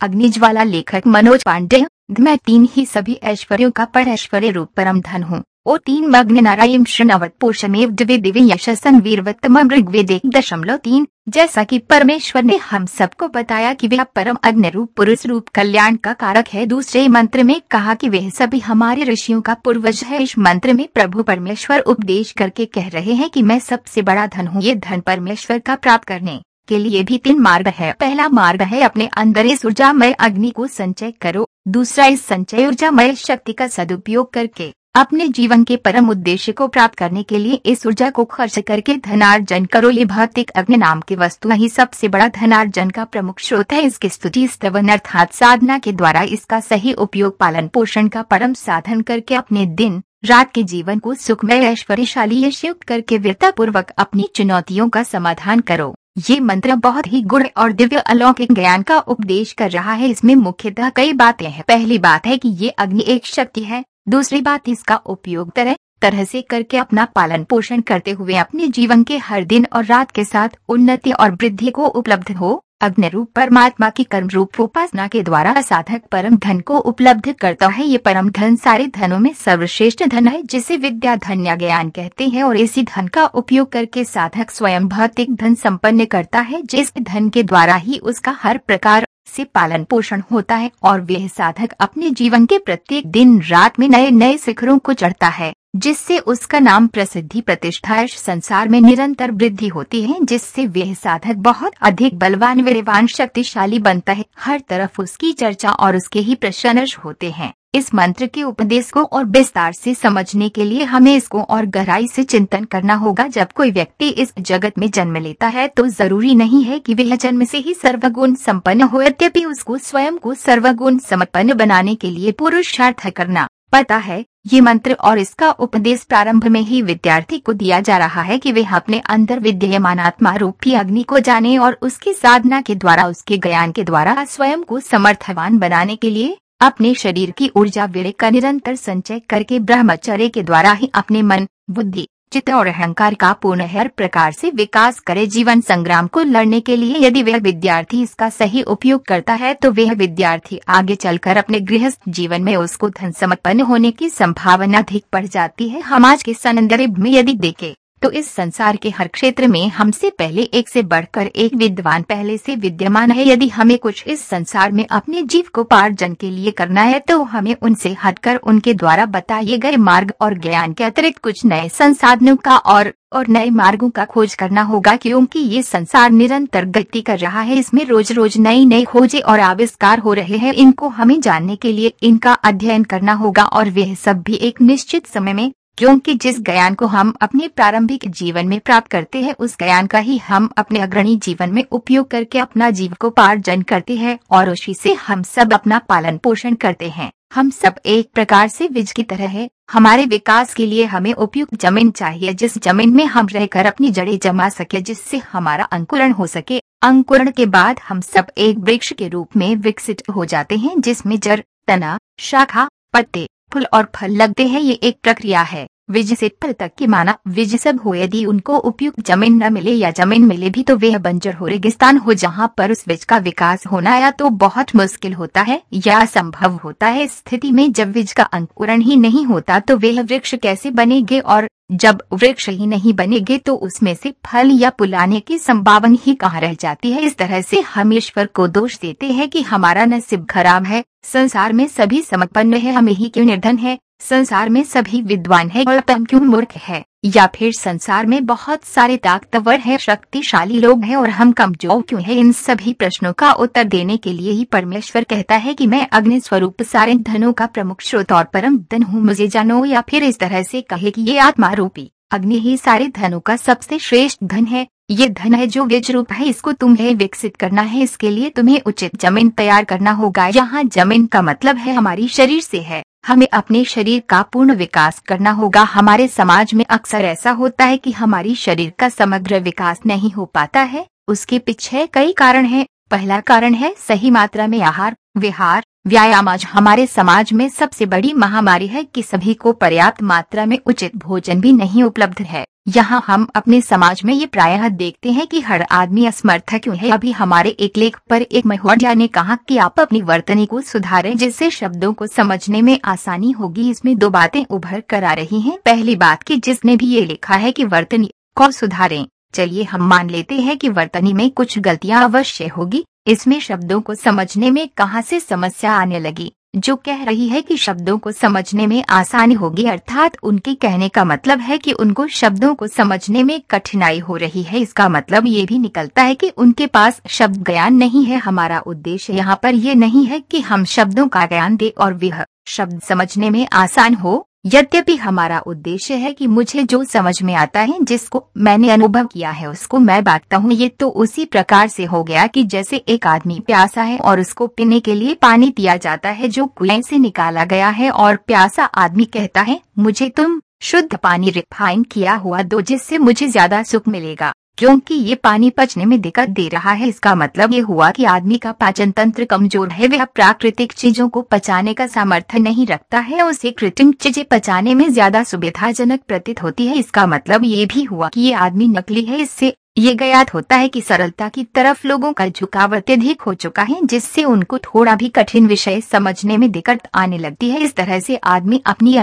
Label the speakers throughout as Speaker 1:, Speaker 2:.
Speaker 1: अग्निज्वाला लेखक मनोज पांडे, मैं तीन ही सभी ऐश्वर्यों का पर ऐश्वर्य रूप परम धन हूँ। ओ तीन मग्न नारायण श्रृणवत पोषमेव दिव्य दिव्य यशसन वीरवत्तम ऋग्वेद एक दशमलव तीन। जैसा कि परमेश्वर ने हम सबको बताया कि वह परम अग्नि रूप पुरुष रूप कल्याण का कारक है। दूसरे मंत्र में कहा कि वह सभी हमारे ऋषियों का पूर्वज है। इस मंत्र में प्रभु परमेश्वर उपदेश करके कह रहे हैं कि मैं सबसे बड़ा धन हूँ। ये धन परमेश्वर का प्राप्त करने के लिए भी तीन मार्ग है। पहला मार्ग है अपने अंदर इस ऊर्जामय अग्नि को संचय करो। दूसरा इस संचय ऊर्जामय शक्ति का सदुपयोग करके अपने जीवन के परम उद्देश्य को प्राप्त करने के लिए इस ऊर्जा को खर्च करके धनार्जन करो। ये भौतिक अग्नि नाम की वस्तु ही सबसे बड़ा धनार्जन का प्रमुख स्रोत है। इसकी स्तुति स्तवन अर्थात साधना के द्वारा इसका सही उपयोग, पालन पोषण का परम साधन करके अपने दिन, रात के जीवन को सुखमय, ऐश्वर्यशाली युक्त करके वीरता पूर्वक अपनी चुनौतियों का समाधान करो। ये मंत्र बहुत ही गुण और दिव्य अलौकिक ज्ञान का उपदेश कर रहा है। इसमें मुख्यतः कई बातें हैं। पहली बात है कि ये अग्नि एक शक्ति है। दूसरी बात, इसका उपयोग तरह तरह से करके अपना पालन पोषण करते हुए अपने जीवन के हर दिन और रात के साथ उन्नति और वृद्धि को उपलब्ध हो। अग्नि रूप परमात्मा की कर्म रूप उपासना के द्वारा साधक परम धन को उपलब्ध करता है। ये परम धन सारे धनों में सर्वश्रेष्ठ धन है, जिसे विद्या धन या ज्ञान कहते हैं और इसी धन का उपयोग करके साधक स्वयं भौतिक धन संपन्न करता है, जिस धन के द्वारा ही उसका हर प्रकार से पालन पोषण होता है और वह साधक अपने जीवन के प्रत्येक दिन रात में नए नए शिखरों को चढ़ता है, जिससे उसका नाम प्रसिद्धि प्रतिष्ठा संसार में निरंतर वृद्धि होती है, जिससे वह साधक बहुत अधिक बलवान वीरवान शक्तिशाली बनता है। हर तरफ़ उसकी चर्चा और उसके ही प्रशंस होते हैं। इस मंत्र के उपदेश को और विस्तार से समझने के लिए हमें इसको और गहराई से चिंतन करना होगा। जब कोई व्यक्ति इस जगत में जन्म लेता है तो ज़रूरी नहीं है कि वह जन्म से ही सर्वगुण संपन्न हो। यद्यपि उसको स्वयं को सर्वगुण संपन्न बनाने के लिए पुरुषार्थ करना पता है, ये मंत्र और इसका उपदेश प्रारंभ में ही विद्यार्थी को दिया जा रहा है कि वे अपने अंदर विद्यमान आत्मा रूपी अग्नि को जाने और उसकी साधना के द्वारा, उसके ज्ञान के द्वारा स्वयं को समर्थवान बनाने के लिए अपने शरीर की ऊर्जा विड़े का निरंतर संचय करके ब्रह्मचर्य के द्वारा ही अपने मन, बुद्धि, चित्त और अहंकार का पूर्ण हर प्रकार से विकास करे। जीवन संग्राम को लड़ने के लिए यदि वह विद्यार्थी इसका सही उपयोग करता है तो वह विद्यार्थी आगे चलकर अपने गृहस्थ जीवन में उसको धन समर्पण होने की संभावना अधिक बढ़ जाती है। हम आज के संदर्भ में यदि देखें तो इस संसार के हर क्षेत्र में हमसे पहले एक से बढ़कर एक विद्वान पहले से विद्यमान है। यदि हमें कुछ इस संसार में अपने जीव को पार्जन के लिए करना है तो हमें उनसे हटकर उनके द्वारा बताए गए मार्ग और ज्ञान के अतिरिक्त कुछ नए संसाधनों का और और नए मार्गों का खोज करना होगा, क्योंकि ये संसार निरंतर गति कर रहा है। इसमें रोज रोज नई नई खोजें और आविष्कार हो रहे हैं। इनको हमें जानने के लिए इनका अध्ययन करना होगा और वह सब भी एक निश्चित समय में क्योंकि जिस ज्ञान को हम अपने प्रारंभिक जीवन में प्राप्त करते हैं, उस ज्ञान का ही हम अपने अग्रणी जीवन में उपयोग करके अपना जीव को पार्जन करते हैं और उसी से हम सब अपना पालन पोषण करते हैं। हम सब एक प्रकार से बीज की तरह है। हमारे विकास के लिए हमें उपयुक्त ज़मीन चाहिए, जिस ज़मीन में हम रहकर अपनी जड़ें जमा सके, जिससे हमारा अंकुरण हो सके। अंकुरण के बाद हम सब एक वृक्ष के रूप में विकसित हो जाते हैं, जिसमें जड़, तना, शाखा, पत्ते फूल और फल लगते हैं ये एक प्रक्रिया है। विज फल तक की माना। विज सब हो यदि उनको उपयुक्त ज़मीन न मिले या ज़मीन मिले भी तो वह बंजर हो रेगिस्तान हो, जहाँ पर उस विज का विकास होना या तो बहुत मुश्किल होता है या संभव होता है। स्थिति में जब विज का अंकुरण ही नहीं होता तो वह वृक्ष कैसे बनेगे और जब वृक्ष ही नहीं बनेगे तो उसमें से फल या पुलाने की संभावना ही कहाँ रह जाती है। इस तरह से हम ईश्वर को दोष देते हैं कि हमारा नसीब खराब है। संसार में सभी समपन्न है, हमें ही क्यों निर्धन है? संसार में सभी विद्वान है और क्यों मूर्ख है? या फिर संसार में बहुत सारे ताकतवर है, शक्तिशाली लोग हैं और हम कमज़ोर क्यों है? इन सभी प्रश्नों का उत्तर देने के लिए ही परमेश्वर कहता है कि मैं अग्नि स्वरूप सारे धनों का प्रमुख स्रोत और परम धन हूँ। मुझे जानो या फिर इस तरह से कहे कि ये आत्मा रूपी अग्नि ही सारे धनों का सबसे श्रेष्ठ धन है। ये धन है जो विज रूप है, इसको तुम्हें विकसित करना है। इसके लिए तुम्हें उचित ज़मीन तैयार करना होगा। यहाँ ज़मीन का मतलब है हमारी शरीर से है। हमें अपने शरीर का पूर्ण विकास करना होगा। हमारे समाज में अक्सर ऐसा होता है कि हमारी शरीर का समग्र विकास नहीं हो पाता है। उसके पीछे कई कारण हैं। पहला कारण है सही मात्रा में आहार विहार, व्यायाम आज हमारे समाज में सबसे बड़ी महामारी है कि सभी को पर्याप्त मात्रा में उचित भोजन भी नहीं उपलब्ध है। यहाँ हम अपने समाज में ये प्रायः देखते हैं कि हर आदमी असमर्थ क्यों है। अभी हमारे एक लेख पर एक महोदया ने कहा कि आप अपनी वर्तनी को सुधारें, जिससे शब्दों को समझने में आसानी होगी। इसमें दो बातें उभर कर आ रही हैं। पहली बात कि जिसने भी ये लिखा है कि वर्तनी को सुधारें। चलिए हम मान लेते हैं कि वर्तनी में कुछ गलतियाँ अवश्य होगी। इसमें शब्दों को समझने में कहाँ से समस्या आने लगी? जो कह रही है कि शब्दों को समझने में आसानी होगी, अर्थात उनके कहने का मतलब है कि उनको शब्दों को समझने में कठिनाई हो रही है। इसका मतलब ये भी निकलता है कि उनके पास शब्द ज्ञान नहीं है। हमारा उद्देश्य यहाँ पर यह नहीं है कि हम शब्दों का ज्ञान दे और वह शब्द समझने में आसान हो। यद्यपि हमारा उद्देश्य है कि मुझे जो समझ में आता है, जिसको मैंने अनुभव किया है, उसको मैं बांटता हूँ। ये तो उसी प्रकार से हो गया कि जैसे एक आदमी प्यासा है और उसको पीने के लिए पानी दिया जाता है, जो कुएँ से निकाला गया है और प्यासा आदमी कहता है, मुझे तुम शुद्ध पानी रिफाइन किया हुआ दो, जिससे मुझे ज़्यादा सुख मिलेगा। क्योंकि ये पानी पचने में दिक्कत दे रहा है, इसका मतलब ये हुआ कि आदमी का पाचन तंत्र कमज़ोर है, वह प्राकृतिक चीज़ों को पचाने का सामर्थ्य नहीं रखता है उसे कृत्रिम चीज़ें पचाने में ज़्यादा सुविधाजनक प्रतीत होती है। इसका मतलब ये भी हुआ कि ये आदमी नकली है, इससे ये ज्ञात होता है कि सरलता की तरफ़ लोगों का झुकाव अत्यधिक हो चुका है, जिससे उनको थोड़ा भी कठिन विषय समझने में दिक्कत आने लगती है। इस तरह से आदमी अपनी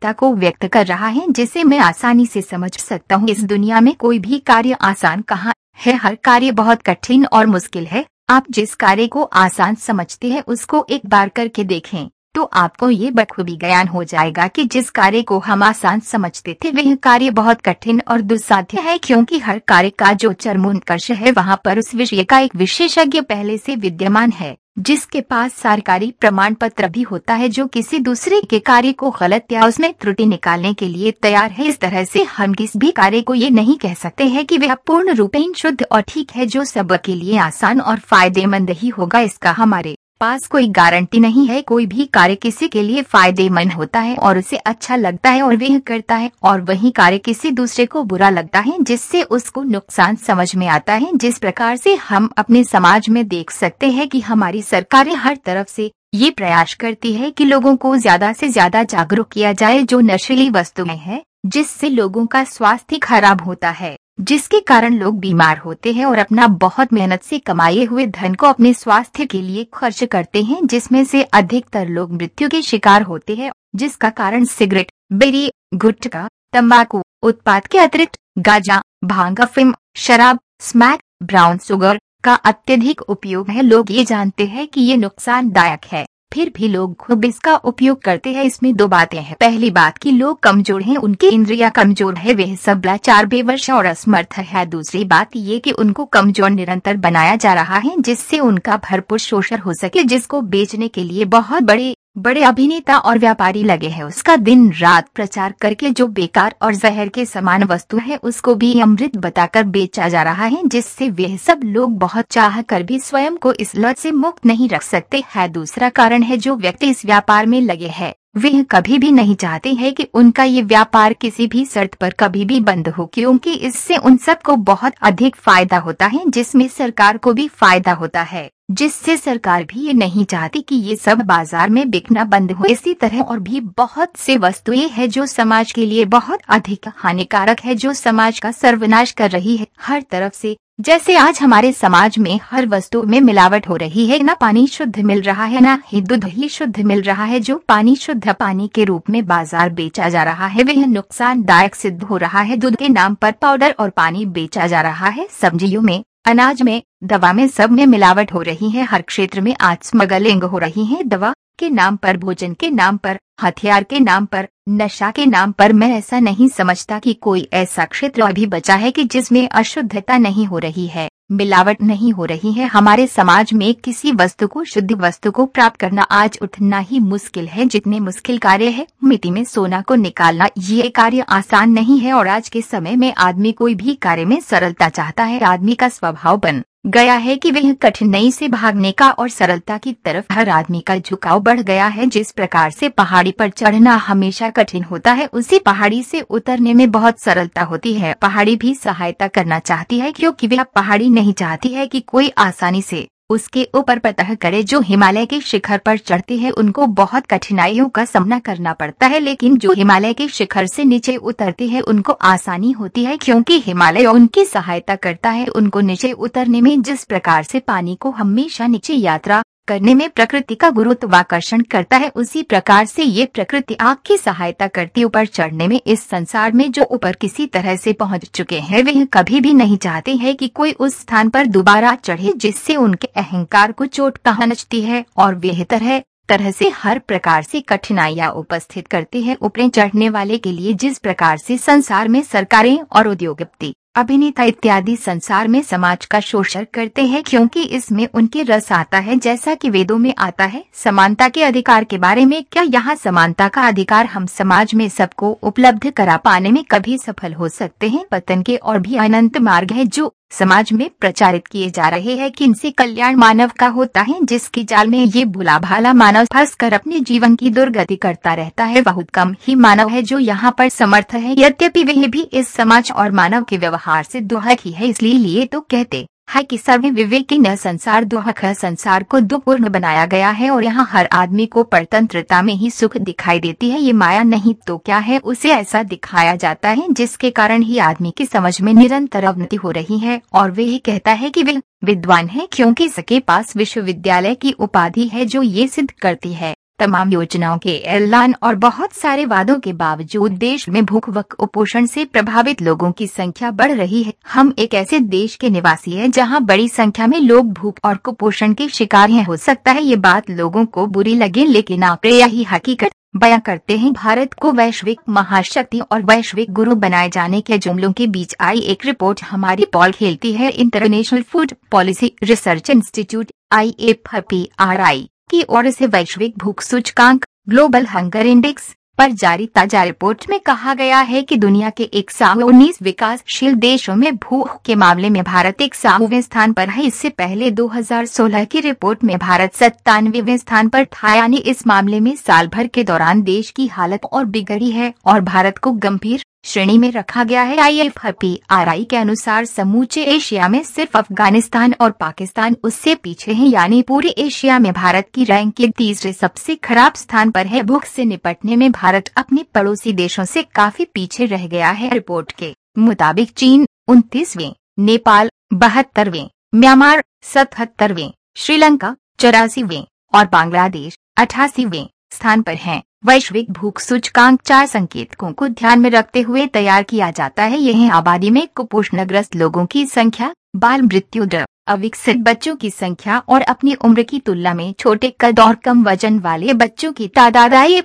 Speaker 1: असमर्थता को व्यक्त कर रहा है, जिसे मैं आसानी से समझ सकता हूँ। इस दुनिया में कोई भी कार्य आसान कहाँ है? हर कार्य बहुत कठिन और मुश्किल है। आप जिस कार्य को आसान समझते हैं, उसको एक बार करके देखें तो आपको ये बखूबी ज्ञान हो जाएगा कि जिस कार्य को हम आसान समझते थे, वह कार्य बहुत कठिन और दुस्साध्य है, क्योंकि हर कार्य का जो चरमोत्कर्ष है, वहाँ पर उस विषय का एक विशेषज्ञ पहले से विद्यमान है। जिसके पास सरकारी प्रमाण पत्र भी होता है जो किसी दूसरे के कार्य को गलत या उसमें त्रुटि निकालने के लिए तैयार है। इस तरह से हम किसी भी कार्य को ये नहीं कह सकते हैं कि वह पूर्ण रूपेण शुद्ध और ठीक है जो सब के लिए आसान और फ़ायदेमंद ही होगा इसका हमारे पास कोई गारंटी नहीं है, कोई भी कार्य किसी के लिए फ़ायदेमंद होता है और उसे अच्छा लगता है और वह करता है और वही कार्य किसी दूसरे को बुरा लगता है, जिससे उसको नुकसान समझ में आता है। जिस प्रकार से हम अपने समाज में देख सकते हैं कि हमारी सरकारें हर तरफ़ से ये प्रयास करती है कि लोगों को ज़्यादा से ज़्यादा जागरूक किया जाए जो नशीली वस्तुएँ हैं, जिससे लोगों का स्वास्थ्य खराब होता है। जिसके कारण लोग बीमार होते हैं और अपना बहुत मेहनत से कमाए हुए धन को अपने स्वास्थ्य के लिए खर्च करते हैं, जिसमें से अधिकतर लोग मृत्यु के शिकार होते हैं, जिसका कारण सिगरेट, बेरी, गुटखा, तंबाकू उत्पाद के अतिरिक्त गाजा, भाँग फ़िल्म शराब, स्मैक, ब्राउन शुगर का अत्यधिक उपयोग है। लोग ये जानते हैं कि ये नुकसानदायक है। फिर भी लोग खूब इसका उपयोग करते हैं। इसमें दो बातें हैं। पहली बात कि लोग कमज़ोर हैं, उनकी इंद्रिया कमज़ोर है, वे सब लाचार बेवर्ष और असमर्थ है। दूसरी बात ये कि उनको कमज़ोर निरंतर बनाया जा रहा है, जिससे उनका भरपूर शोषण हो सके, जिसको बेचने के लिए बहुत बड़े बड़े अभिनेता और व्यापारी लगे हैं। उसका दिन रात प्रचार करके जो बेकार और जहर के समान वस्तु है, उसको भी अमृत बताकर बेचा जा रहा है, जिससे वे सब लोग बहुत चाह कर भी स्वयं को इस लत से मुक्त नहीं रख सकते है। दूसरा कारण है जो व्यक्ति इस व्यापार में लगे हैं। वे कभी भी नहीं चाहते हैं कि उनका ये व्यापार किसी भी शर्त पर कभी भी बंद हो, क्योंकि इससे उन सबको बहुत अधिक फ़ायदा होता है, जिसमें सरकार को भी फ़ायदा होता है। जिससे सरकार भी ये नहीं चाहती कि ये सब बाज़ार में बिकना बंद हो। इसी तरह और भी बहुत से वस्तुएँ हैं जो समाज के लिए बहुत अधिक हानिकारक है, जो समाज का सर्वनाश कर रही है। हर तरफ़ से, जैसे आज हमारे समाज में हर वस्तु में मिलावट हो रही है, ना पानी शुद्ध मिल रहा है, ना ही दूध ही शुद्ध मिल रहा है, जो पानी शुद्ध पानी के रूप में बाज़ार बेचा जा रहा है, वह नुकसानदायक सिद्ध हो रहा है। दूध के नाम पर पाउडर और पानी बेचा जा रहा है। सब्जियों में अनाज में, दवा में सब में मिलावट हो रही है। हर क्षेत्र में आज स्मगलिंग हो रही है। दवा के नाम पर, भोजन के नाम पर, हथियार के नाम पर, नशा के नाम पर मैं ऐसा नहीं समझता कि कोई ऐसा क्षेत्र अभी बचा है कि जिसमें अशुद्धता नहीं हो रही है। मिलावट नहीं हो रही है। हमारे समाज में किसी वस्तु को, शुद्ध वस्तु को प्राप्त करना आज उतना ही मुश्किल है। जितने मुश्किल कार्य है, मिट्टी में सोना को निकालना, ये कार्य आसान नहीं है और आज के समय में आदमी कोई भी कार्य में सरलता चाहता है। आदमी का स्वभाव बन गया है कि वह कठिनाई से भागने का और सरलता की तरफ़ हर आदमी का झुकाव बढ़ गया है। जिस प्रकार से पहाड़ी पर चढ़ना हमेशा कठिन होता है, उसी पहाड़ी से उतरने में बहुत सरलता होती है। पहाड़ी भी सहायता करना चाहती है, क्योंकि वह पहाड़ी नहीं चाहती है कि कोई आसानी से उसके ऊपर पतह करे, जो हिमालय के शिखर पर चढ़ते हैं, उनको बहुत कठिनाइयों का सामना करना पड़ता है, लेकिन जो हिमालय के शिखर से नीचे उतरते हैं, उनको आसानी होती है, क्योंकि हिमालय उनकी सहायता करता है, उनको नीचे उतरने में जिस प्रकार से पानी को हमेशा नीचे यात्रा करने में प्रकृति का गुरुत्वाकर्षण करता है। उसी प्रकार से ये प्रकृति आग की सहायता करती ऊपर चढ़ने में इस संसार में जो ऊपर किसी तरह से पहुँच चुके हैं, वे कभी भी नहीं चाहते हैं कि कोई उस स्थान पर दोबारा चढ़े जिससे उनके अहंकार को चोट पहुँचती है और बेहतर है तरह से, हर प्रकार से कठिनाइयाँ उपस्थित करती है। ऊपरे चढ़ने वाले के लिए जिस प्रकार से संसार में सरकारें और उद्योगपति अभिनेता इत्यादि संसार में समाज का शोषण करते हैं क्योंकि इसमें उनके रस आता है, जैसा कि वेदों में आता है। समानता के अधिकार के बारे में क्या यहाँ समानता का अधिकार हम समाज में सबको उपलब्ध करा पाने में कभी सफल हो सकते हैं? पतन के और भी अनंत मार्ग है जो समाज में प्रचारित किए जा रहे हैं कि इनसे कल्याण मानव का होता है, जिसकी जाल में ये भुला भाला मानव फंस कर अपने जीवन की दुर्गति करता रहता है। बहुत कम ही मानव है जो यहाँ पर समर्थ है। यद्यपि वह भी इस समाज और मानव के व्यवहार से दुहक ही है इसलिए लिए तो कहते है कि सर्वे विवेकी न संसार दुहक संसार को दुपूर्ण बनाया गया है और यहाँ हर आदमी को परतंत्रता में ही सुख दिखाई देती है। ये माया नहीं तो क्या है? उसे ऐसा दिखाया जाता है, जिसके कारण ही आदमी की समझ में निरंतर अवनति हो रही है और वे ही कहता है कि वे विद्वान है, क्योंकि इसके पास विश्वविद्यालय की उपाधि है जो ये सिद्ध करती है। तमाम योजनाओं के ऐलान और बहुत सारे वादों के बावजूद देश में भूख व कुपोषण से प्रभावित लोगों की संख्या बढ़ रही है। हम एक ऐसे देश के निवासी हैं जहाँ बड़ी संख्या में लोग भूख और कुपोषण के शिकार हैं। हो सकता है ये बात लोगों को बुरी लगे, लेकिन आप यही हकीकत बयां करते हैं। भारत को वैश्विक महाशक्ति और वैश्विक गुरु बनाए जाने के जुमलों के बीच आई एक रिपोर्ट हमारी पॉल खेलती है। International food policy research institute, I F P R I. की ओर से वैश्विक भूख सूचकांक ग्लोबल हंगर इंडेक्स पर जारी ताज़ा रिपोर्ट में कहा गया है कि दुनिया के एक सौ उन्नीस विकासशील देशों में भूख के मामले में भारत एक स्थान पर है। इससे पहले 2016 की रिपोर्ट में भारत सत्तानवे स्थान पर था, यानी इस मामले में साल भर के दौरान देश की हालत और बिगड़ी है, और भारत को गंभीर श्रेणी में रखा गया है। I F P R I के अनुसार समूचे एशिया में सिर्फ़ अफ़गानिस्तान और पाकिस्तान उससे पीछे हैं, यानी पूरे एशिया में भारत की रैंकिंग तीसरे सबसे खराब स्थान पर है। भूख से निपटने में भारत अपने पड़ोसी देशों से काफ़ी पीछे रह गया है। रिपोर्ट के मुताबिक चीन उनतीसवें, नेपाल बहत्तरवें, म्यांमार सतहत्तरवें, श्रीलंका चौरासीवें और बांग्लादेश अठासीवें। स्थान पर हैं। वैश्विक भूख सूचकांक चार संकेतकों को ध्यान में रखते हुए तैयार किया जाता है। यह आबादी में कुपोषणग्रस्त लोगों की संख्या, बाल मृत्यु दर, अविकसित बच्चों की संख्या और अपनी उम्र की तुलना में छोटे कद और कम वज़न वाले बच्चों की तादाद। आई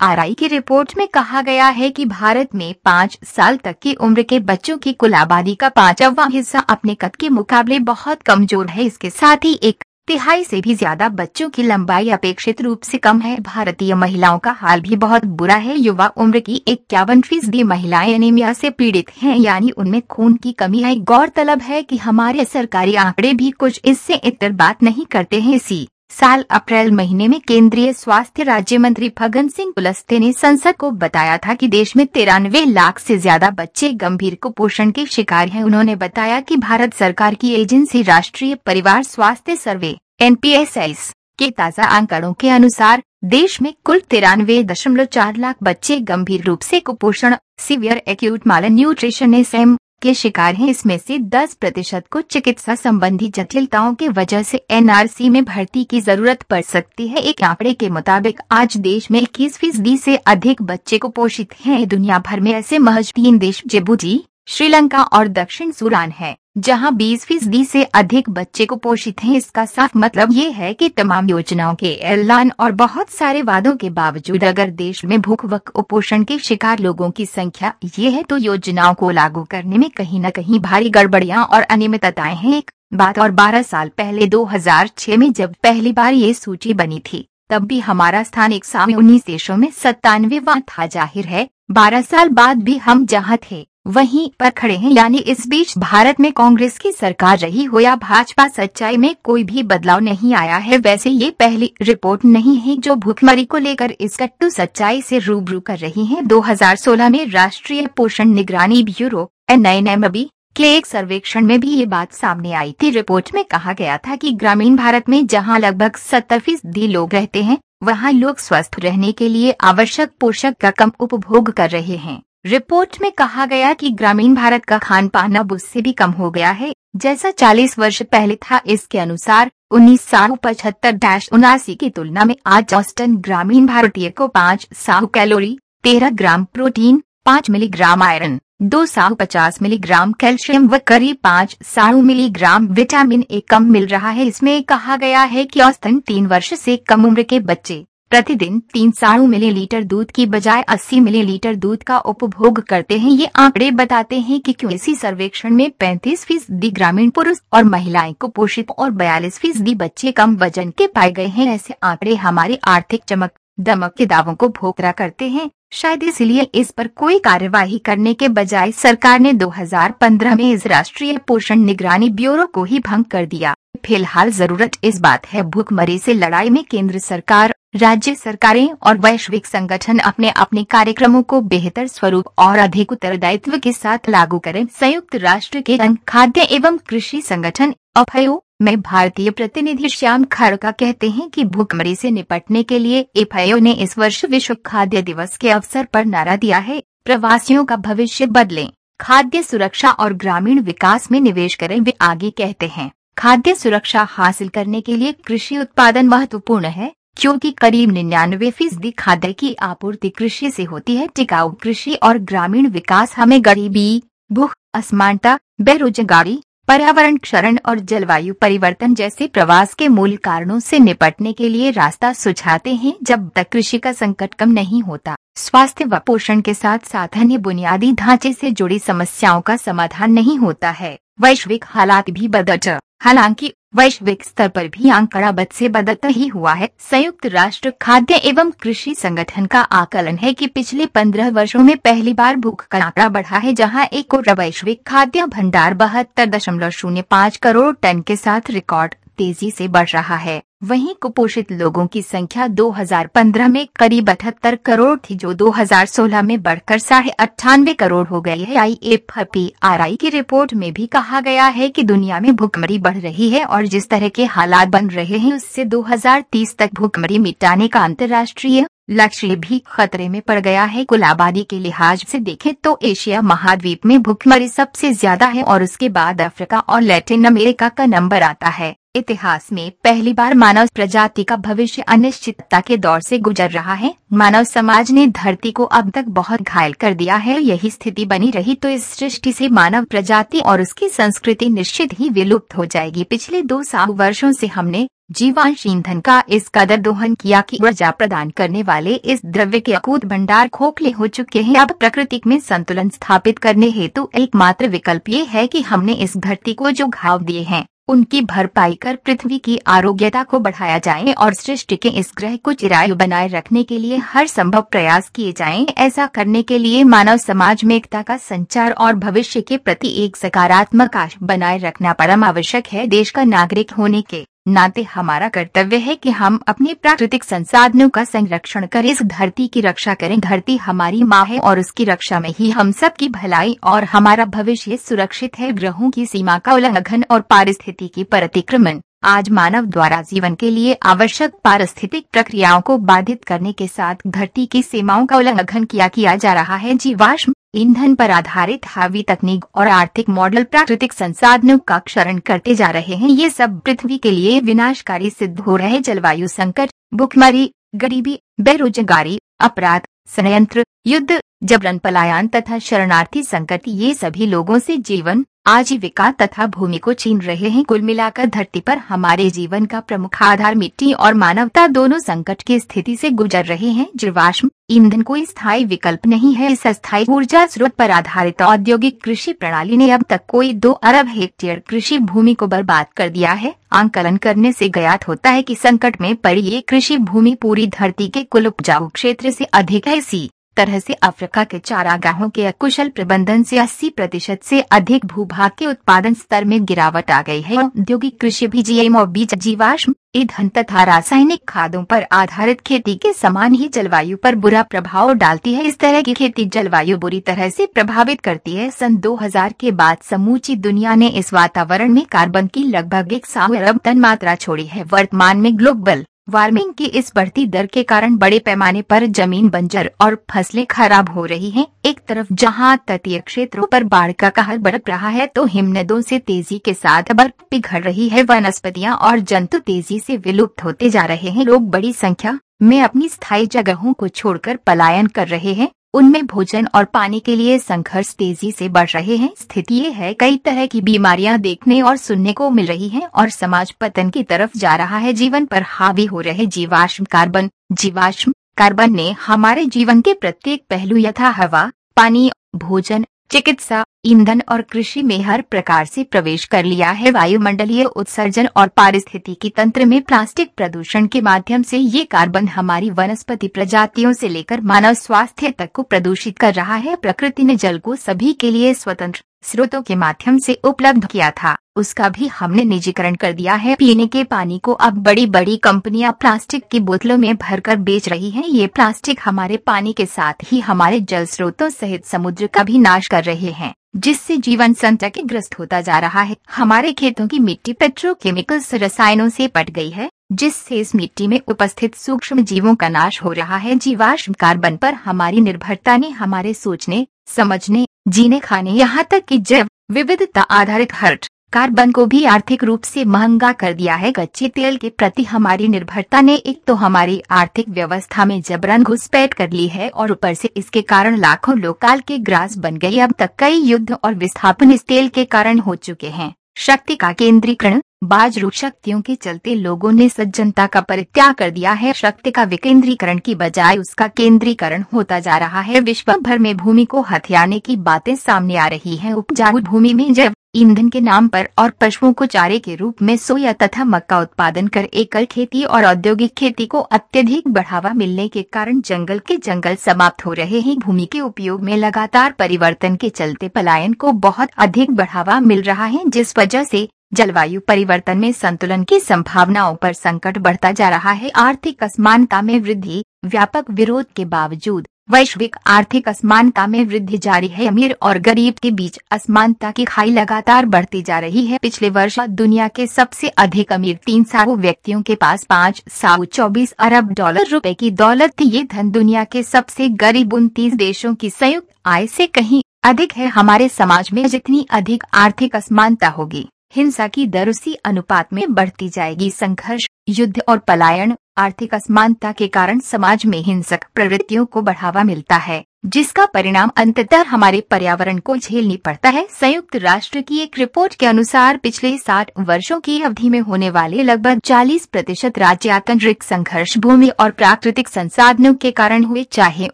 Speaker 1: आर आई की रिपोर्ट में कहा गया है कि भारत में पाँच साल तक की उम्र के बच्चों की कुल आबादी का पांचवा हिस्सा अपने कद के मुकाबले बहुत कमज़ोर है। इसके साथ ही एक तिहाई से भी ज़्यादा बच्चों की लंबाई अपेक्षित रूप से कम है। भारतीय महिलाओं का हाल भी बहुत बुरा है। युवा उम्र की इक्यावन फ़ीसदी महिलाएँ एनीमिया से पीड़ित हैं, यानी उनमें खून की कमी है। गौरतलब है कि हमारे सरकारी आंकड़े भी कुछ इससे इतर बात नहीं करते हैं। इसी साल अप्रैल महीने में केंद्रीय स्वास्थ्य राज्य मंत्री फगन सिंह कुलस्ते ने संसद को बताया था कि देश में तिरानवे लाख से ज़्यादा बच्चे गंभीर कुपोषण के शिकार हैं। उन्होंने बताया कि भारत सरकार की एजेंसी राष्ट्रीय परिवार स्वास्थ्य सर्वे एन के ताज़ा आंकड़ों के अनुसार, देश में कुल तिरानवे दशमलव चार लाख बच्चे गंभीर रूप से कुपोषण, सीवियर एक्यूट माल न्यूट्रिशन एस के शिकार हैं। इसमें से 10 प्रतिशत को चिकित्सा संबंधी जटिलताओं के वजह से एनआरसी में भर्ती की ज़रूरत पड़ सकती है। एक आंकड़े के मुताबिक, आज देश में इक्कीस फ़ीसदी ऐसी अधिक बच्चे कुपोषित हैं। दुनिया भर में ऐसे महज तीन देश जिबूटी श्रीलंका और दक्षिण सूडान है। जहाँ 20 फ़ीसदी से अधिक बच्चे को पोषित हैं। इसका साफ़ मतलब ये है कि तमाम योजनाओं के ऐलान और बहुत सारे वादों के बावजूद अगर देश में भूख व कुपोषण के शिकार लोगों की संख्या ये है तो योजनाओं को लागू करने में कहीं न कहीं भारी गड़बड़ियाँ और अनियमितताएँ हैं। एक बात और 12 साल पहले 2006 में जब पहली बार ये सूची बनी थी, तब भी हमारा स्थान एक उन्नीस देशों में सत्तानवे था ज़ाहिर है। बारह साल बाद भी हम जहाँ थे वहीं पर खड़े हैं, यानी इस बीच भारत में कांग्रेस की सरकार रही हो या भाजपा सच्चाई में कोई भी बदलाव नहीं आया है, वैसे ये पहली रिपोर्ट नहीं है जो भूखमरी को लेकर इस कट्टू सच्चाई से रूबरू कर रही है। 2016 में राष्ट्रीय पोषण निगरानी ब्यूरो, एन के एक सर्वेक्षण में भी ये बात सामने आई थी। रिपोर्ट में कहा गया था कि ग्रामीण भारत में जहाँ लगभग सत्तर फ़ीसदी लोग रहते हैं, वहाँ लोग स्वस्थ रहने के लिए आवश्यक पोषक का कम उपभोग कर रहे हैं। रिपोर्ट में कहा गया कि ग्रामीण भारत का खान पान अब उससे भी कम हो गया है। जैसा 40 वर्ष पहले था, इसके अनुसार उन्नीस सौ पचहत्तर डैश उनासी की तुलना में आज ऑस्टन ग्रामीण भारतीय को पाँच सौ कैलोरी, तेरह ग्राम प्रोटीन, पाँच मिलीग्राम आयरन, दो सौ पचास मिलीग्राम कैल्शियम व करीब पाँच सौ मिलीग्राम विटामिन ए कम मिल रहा है। इसमें कहा गया है कि औसतन तीन वर्ष से कम उम्र के बच्चे प्रतिदिन तीन सौ मिलीलीटर दूध की बजाय 80 मिलीलीटर दूध का उपभोग करते हैं। ये आंकड़े बताते हैं कि क्यों इसी सर्वेक्षण में 35 फ़ीसदी ग्रामीण पुरुष और महिलाएँ कुपोषित और 42 फ़ीसदी बच्चे कम वज़न के पाए गए हैं। ऐसे आंकड़े हमारे आर्थिक चमक, दमक के दावों को भोकरा करते हैं। शायद इसलिए इस पर कोई कार्यवाही करने के बजाय सरकार ने 2015 में इस राष्ट्रीय पोषण निगरानी ब्यूरो को ही भंग कर दिया। फ़िलहाल ज़रूरत इस बात है, भूखमरी से लड़ाई में केंद्र सरकार, राज्य सरकारें और वैश्विक संगठन अपने अपने कार्यक्रमों को बेहतर स्वरूप और अधिक उत्तरदायित्व के साथ लागू करें। संयुक्त राष्ट्र के खाद्य एवं कृषि संगठन, अफयो, में भारतीय प्रतिनिधि श्याम खड़का कहते हैं कि भूखमरी से निपटने के लिए एफआईओ ने इस वर्ष विश्व खाद्य दिवस के अवसर पर नारा दिया है। प्रवासियों का भविष्य बदलें। खाद्य सुरक्षा और ग्रामीण विकास में निवेश करें, वे आगे कहते हैं। खाद्य सुरक्षा हासिल करने के लिए कृषि उत्पादन महत्वपूर्ण है, क्योंकि करीब निन्यानवे फ़ीसदी खाद्य की आपूर्ति कृषि से होती है। टिकाऊ कृषि और ग्रामीण विकास हमें गरीबी, भूख, असमानता, बेरोजगारी, पर्यावरण क्षरण और जलवायु परिवर्तन जैसे प्रवास के मूल कारणों से निपटने के लिए रास्ता सुझाते हैं, जब तक कृषि का संकट कम नहीं होता। स्वास्थ्य व पोषण के साथ साथ अन्य बुनियादी ढांचे से जुड़ी समस्याओं का समाधान नहीं होता है। वैश्विक हालात भी बदल हालाँकि, वैश्विक स्तर पर भी आंकड़ा बद से बदलता ही हुआ है। संयुक्त राष्ट्र, खाद्य एवं कृषि संगठन का आकलन है कि पिछले पंद्रह वर्षों में पहली बार भूख का आंकड़ा बढ़ा है, जहाँ एक और वैश्विक खाद्य भंडार बहत्तर दशमलव शून्य पाँच करोड़ टन के साथ रिकॉर्ड तेज़ी से बढ़ रहा है। वहीं कुपोषित लोगों की संख्या 2015 में करीब अठहत्तर करोड़ थी, जो 2016 में बढ़कर साढ़े अट्ठानवे करोड़ हो गई है। I F P R I की रिपोर्ट में भी कहा गया है कि दुनिया में भूखमरी बढ़ रही है और जिस तरह के हालात बन रहे हैं, उससे 2030 तक भूखमरी मिटाने का अंतर्राष्ट्रीय लक्ष्य भी खतरे में पड़ गया है। कुल आबादी के लिहाज से देखें तो एशिया महाद्वीप में भूखमरी सबसे ज़्यादा है और उसके बाद अफ्रीका और लैटिन अमेरिका का नंबर आता है। इतिहास में पहली बार मानव प्रजाति का भविष्य अनिश्चितता के दौर से गुजर रहा है। मानव समाज ने धरती को अब तक बहुत घायल कर दिया है। यही स्थिति बनी रही तो इस सृष्टि से मानव प्रजाति और उसकी संस्कृति निश्चित ही विलुप्त हो जाएगी। पिछले दो सौ वर्षों से हमने जीवांश ईंधन का इस कदर दोहन किया कि ऊर्जा प्रदान करने वाले इस द्रव्य के अकूत भंडार खोखले हो चुके हैं। अब प्रकृति में संतुलन स्थापित करने हेतु एकमात्र विकल्प ये है कि हमने इस धरती को जो घाव दिए हैं उनकी भरपाई कर पृथ्वी की आरोग्यता को बढ़ाया जाए और सृष्टि के इस ग्रह को चिरायु बनाए रखने के लिए हर संभव प्रयास किए जाएँ। ऐसा करने के लिए मानव समाज में एकता का संचार और भविष्य के प्रति एक सकारात्मक आश बनाए रखना परम आवश्यक है देश का नागरिक होने के नाते हमारा कर्तव्य है कि हम अपने प्राकृतिक संसाधनों का संरक्षण करें। इस धरती की रक्षा करें। धरती हमारी माँ है और उसकी रक्षा में ही हम सब की भलाई और हमारा भविष्य सुरक्षित है। ग्रहों की सीमा का उल्लंघन और पारिस्थितिकी पर अतिक्रमण आज मानव द्वारा जीवन के लिए आवश्यक पारिस्थितिक प्रक्रियाओं को बाधित करने के साथ धरती की सीमाओं का उल्लंघन किया किया जा रहा है। जीवाश्म ईंधन पर आधारित हावी तकनीक और आर्थिक मॉडल प्राकृतिक संसाधनों का क्षरण करते जा रहे हैं। ये सब पृथ्वी के लिए विनाशकारी सिद्ध हो रहे जलवायु संकट, भुखमरी, गरीबी, बेरोजगारी, अपराध, संयंत्र, युद्ध जबरन पलायन तथा शरणार्थी संकट ये सभी लोगों से जीवन, आजीविका तथा भूमि को छीन रहे हैं, कुल मिलाकर धरती पर हमारे जीवन का प्रमुख आधार मिट्टी और मानवता दोनों संकट की स्थिति से गुजर रहे हैं। जीवाश्म ईंधन कोई स्थायी विकल्प नहीं है। इस अस्थायी ऊर्जा स्रोत पर आधारित औद्योगिक कृषि प्रणाली ने अब तक कोई दो अरब हेक्टेयर कृषि भूमि को बर्बाद कर दिया है। आंकलन करने से ज्ञात होता है कि संकट में पड़ी ये कृषि भूमि पूरी धरती के कुल उपजाऊ क्षेत्र से अधिक है। इसी तरह से अफ्रीका के चारागाहों के अकुशल प्रबंधन से 80 प्रतिशत से अधिक भूभाग के उत्पादन स्तर में गिरावट आ गई है। औद्योगिक कृषि भी जीएमओ बीज जीवाश्म, ईंधन तथा रासायनिक खादों पर आधारित खेती के समान ही जलवायु पर बुरा प्रभाव डालती है। इस तरह की खेती जलवायु बुरी तरह से प्रभावित करती है। सन 2000 के बाद समूची दुनिया ने इस वातावरण में कार्बन की लगभग एक सौ अरब टन मात्रा छोड़ी है। वर्तमान में ग्लोबल वार्मिंग की इस बढ़ती दर के कारण बड़े पैमाने पर ज़मीन बंजर और फ़सलें खराब हो रही हैं। एक तरफ़ जहाँ तटीय क्षेत्रों पर बाढ़ का कहर बढ़ रहा है तो हिमनदों से तेज़ी के साथ बर्फ़ पिघल रही है। वनस्पतियाँ और जंतु तेज़ी से विलुप्त होते जा रहे हैं। लोग बड़ी संख्या में अपनी स्थायी जगहों को छोड़कर पलायन कर रहे हैं। उनमें भोजन और पानी के लिए संघर्ष तेज़ी से बढ़ रहे हैं। स्थिति ये है, कई तरह की बीमारियाँ देखने और सुनने को मिल रही हैं और समाज पतन की तरफ़ जा रहा है। जीवन पर हावी हो रहे जीवाश्म कार्बन जीवाश्म कार्बन ने हमारे जीवन के प्रत्येक पहलू यथा हवा, पानी, भोजन चिकित्सा, ईंधन और कृषि में हर प्रकार से प्रवेश कर लिया है। वायुमंडलीय उत्सर्जन और पारिस्थितिकी तंत्र में प्लास्टिक प्रदूषण के माध्यम से ये कार्बन हमारी वनस्पति प्रजातियों से लेकर मानव स्वास्थ्य तक को प्रदूषित कर रहा है। प्रकृति ने जल को सभी के लिए स्वतंत्र स्रोतों के माध्यम से उपलब्ध किया था। उसका भी हमने निजीकरण कर दिया है। पीने के पानी को अब बड़ी बड़ी कंपनियाँ प्लास्टिक की बोतलों में भरकर बेच रही हैं। ये प्लास्टिक हमारे पानी के साथ ही हमारे जल स्रोतों सहित समुद्र का भी नाश कर रहे हैं, जिससे जीवन संकट ग्रस्त होता जा रहा है। हमारे खेतों की मिट्टी पेट्रोकेमिकल्स रसायनों से पट गई है, जिससे इस मिट्टी में उपस्थित सूक्ष्म जीवों का नाश हो रहा है। जीवाश्म कार्बन पर हमारी निर्भरता ने हमारे सोचने, समझने जीने खाने। यहाँ तक कि जैव विविधता आधारित हर्ट कार्बन को भी आर्थिक रूप से महँगा कर दिया है। कच्चे तेल के प्रति हमारी निर्भरता ने एक तो हमारी आर्थिक व्यवस्था में जबरन घुसपैठ कर ली है और ऊपर से इसके कारण लाखों लोग काल के ग्रास बन गए। अब तक कई युद्ध और विस्थापन इस तेल के कारण हो चुके हैं। शक्ति का केंद्रीकरण बाजरू शक्तियों के चलते लोगों ने सज्जनता का परित्याग कर दिया है। शक्ति का विकेंद्रीकरण की बजाय उसका केंद्रीकरण होता जा रहा है। विश्व भर में भूमि को हथियाने की बातें सामने आ रही हैं। उपजाऊ भूमि में जैव ईंधन के नाम पर और पशुओं को चारे के रूप में सोया तथा मक्का उत्पादन कर एकल खेती और औद्योगिक खेती को अत्यधिक बढ़ावा मिलने के कारण जंगल के जंगल समाप्त हो रहे हैं। भूमि के उपयोग में लगातार परिवर्तन के चलते पलायन को बहुत अधिक बढ़ावा मिल रहा है, जिस वजह से जलवायु परिवर्तन में संतुलन की संभावनाओं पर संकट बढ़ता जा रहा है। आर्थिक असमानता में वृद्धि, व्यापक विरोध के बावजूद वैश्विक आर्थिक असमानता में वृद्धि जारी है। अमीर और गरीब के बीच असमानता की खाई लगातार बढ़ती जा रही है। पिछले वर्ष दुनिया के सबसे अधिक अमीर तीन सौ व्यक्तियों के पास पाँच सौ चौबीस अरब डॉलर रुपए की दौलत थी। ये धन दुनिया के सबसे गरीब उनतीस देशों की संयुक्त आय से कहीं अधिक है। हमारे समाज में जितनी अधिक आर्थिक असमानता होगी हिंसा की दर उसी अनुपात में बढ़ती जाएगी। संघर्ष, युद्ध और पलायन, आर्थिक असमानता के कारण समाज में हिंसक प्रवृत्तियों को बढ़ावा मिलता है, जिसका परिणाम अंततः हमारे पर्यावरण को झेलनी पड़ता है। संयुक्त राष्ट्र की एक रिपोर्ट के अनुसार पिछले साठ वर्षों की अवधि में होने वाले लगभग 40 प्रतिशत राज्यातंत्रिक संघर्ष भूमि और प्राकृतिक संसाधनों के कारण हुए, चाहे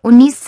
Speaker 1: उन्नीस